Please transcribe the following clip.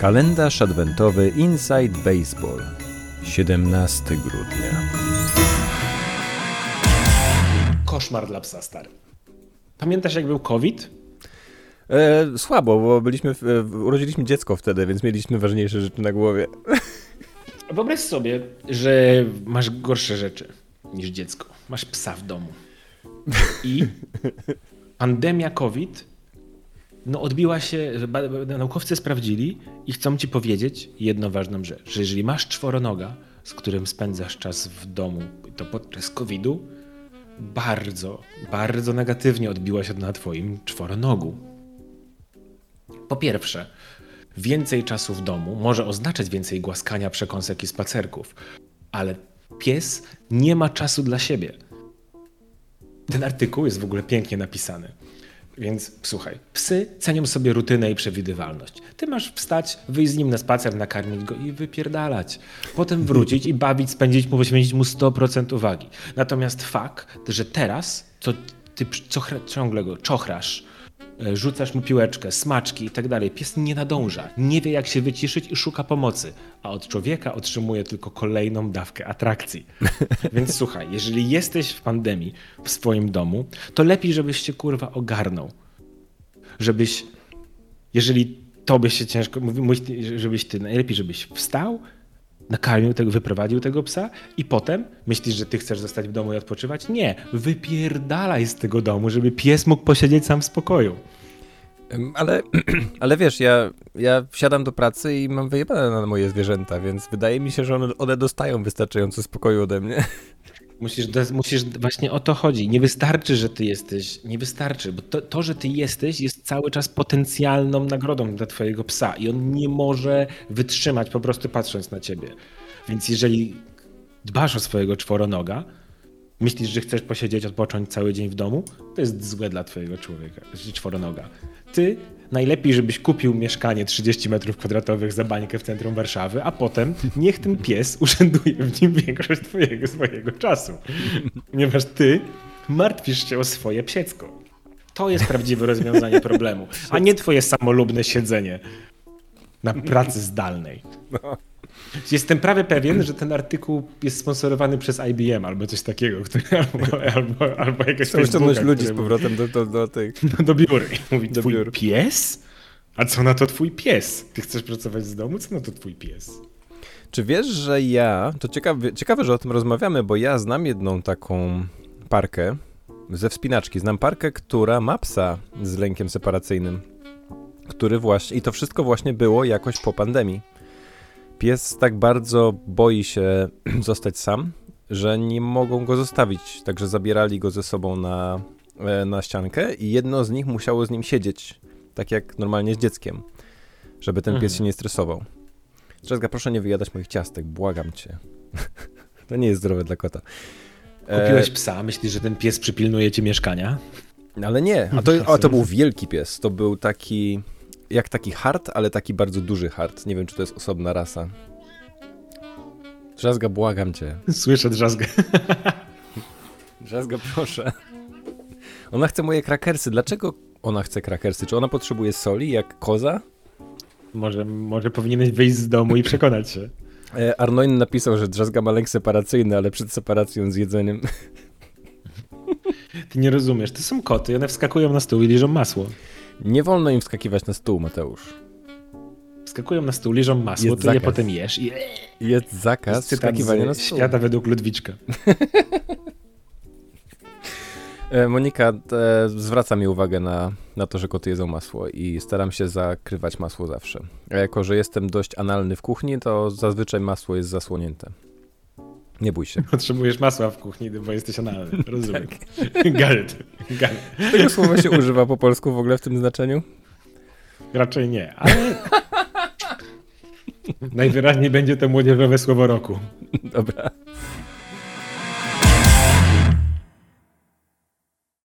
Kalendarz adwentowy Inside Baseball 17 grudnia. Koszmar dla psa, stary. Pamiętasz, jak był COVID? E, słabo, bo byliśmy, w, urodziliśmy dziecko wtedy, więc mieliśmy ważniejsze rzeczy na głowie. Wyobraź sobie, że masz gorsze rzeczy niż dziecko. Masz psa w domu. I pandemia COVID no odbiła się, naukowcy sprawdzili i chcą ci powiedzieć jedną ważną rzecz, że jeżeli masz czworonoga, z którym spędzasz czas w domu, to podczas COVID-u bardzo, bardzo negatywnie odbiła się na twoim czworonogu. Po pierwsze, więcej czasu w domu może oznaczać więcej głaskania, przekąsek i spacerków, ale pies nie ma czasu dla siebie. Ten artykuł jest w ogóle pięknie napisany. Więc słuchaj, psy cenią sobie rutynę i przewidywalność. Ty masz wstać, wyjść z nim na spacer, nakarmić go i wypierdalać. Potem wrócić i bawić, spędzić mu, poświęcić mu 100% uwagi. Natomiast fakt, że teraz to ty ciągle go chochrasz, E, rzucasz mu piłeczkę, smaczki i tak dalej. Pies nie nadąża, nie wie jak się wyciszyć i szuka pomocy, a od człowieka otrzymuje tylko kolejną dawkę atrakcji. Więc słuchaj, jeżeli jesteś w pandemii w swoim domu, to lepiej, żebyś się kurwa ogarnął. Żebyś, jeżeli tobie się ciężko, żebyś ty, najlepiej żebyś wstał, nakarmił tego, wyprowadził tego psa i potem myślisz, że ty chcesz zostać w domu i odpoczywać? Nie, wypierdalaj z tego domu, żeby pies mógł posiedzieć sam w spokoju. Ale, ale wiesz, ja, ja wsiadam do pracy i mam wyjebane na moje zwierzęta, więc wydaje mi się, że one, one dostają wystarczająco spokoju ode mnie. Musisz, musisz, właśnie o to chodzi. Nie wystarczy, że ty jesteś, nie wystarczy, bo to, to, że ty jesteś, jest cały czas potencjalną nagrodą dla twojego psa i on nie może wytrzymać po prostu patrząc na ciebie. Więc jeżeli dbasz o swojego czworonoga, myślisz, że chcesz posiedzieć, odpocząć cały dzień w domu, to jest złe dla twojego człowieka, czworonoga. Ty najlepiej, żebyś kupił mieszkanie 30 metrów kwadratowych za bańkę w centrum Warszawy, a potem niech ten pies urzęduje w nim większość twojego swojego czasu. Ponieważ ty martwisz się o swoje psiecko. To jest prawdziwe rozwiązanie problemu, a nie twoje samolubne siedzenie na pracy zdalnej. No. Jestem prawie pewien, że ten artykuł jest sponsorowany przez IBM albo coś takiego, który, albo, albo, albo jakaś Chcą ściągnąć ludzi z powrotem do, do, do tych... No, do biur. Mówi, do twój biur. pies? A co na to twój pies? Ty chcesz pracować z domu? Co na to twój pies? Czy wiesz, że ja, to ciekawe, ciekawe, że o tym rozmawiamy, bo ja znam jedną taką parkę ze wspinaczki. Znam parkę, która ma psa z lękiem separacyjnym, który właśnie, i to wszystko właśnie było jakoś po pandemii. Pies tak bardzo boi się zostać sam, że nie mogą go zostawić, także zabierali go ze sobą na, e, na ściankę i jedno z nich musiało z nim siedzieć, tak jak normalnie z dzieckiem, żeby ten pies mhm. się nie stresował. Drzazga, proszę nie wyjadać moich ciastek, błagam cię. to nie jest zdrowe dla kota. Kupiłeś e... psa, myślisz, że ten pies przypilnuje ci mieszkania? Ale nie, a to, a to był wielki pies, to był taki jak taki hard, ale taki bardzo duży hard. Nie wiem, czy to jest osobna rasa. Drzazga, błagam cię. Słyszę drzazgę. Drzazga, proszę. Ona chce moje krakersy. Dlaczego ona chce krakersy? Czy ona potrzebuje soli jak koza? Może, może powinieneś wyjść z domu i przekonać się. E, Arnoin napisał, że drzazga ma lęk separacyjny, ale przed separacją z jedzeniem. Ty nie rozumiesz. To są koty, one wskakują na stół i liżą masło. Nie wolno im wskakiwać na stół, Mateusz. Wskakują na stół, liżą masło, jest to je potem jesz i... Jest zakaz wskakiwania na stół. Świata według Ludwiczka. E, Monika e, zwraca mi uwagę na, na to, że koty jedzą masło i staram się zakrywać masło zawsze. A jako, że jestem dość analny w kuchni, to zazwyczaj masło jest zasłonięte. Nie bój się. Potrzebujesz masła w kuchni, bo jesteś analny. Rozumiem. Tak. Galet. Tego słowa się używa po polsku w ogóle w tym znaczeniu? Raczej nie, ale... Najwyraźniej będzie to młodzieżowe słowo roku. Dobra.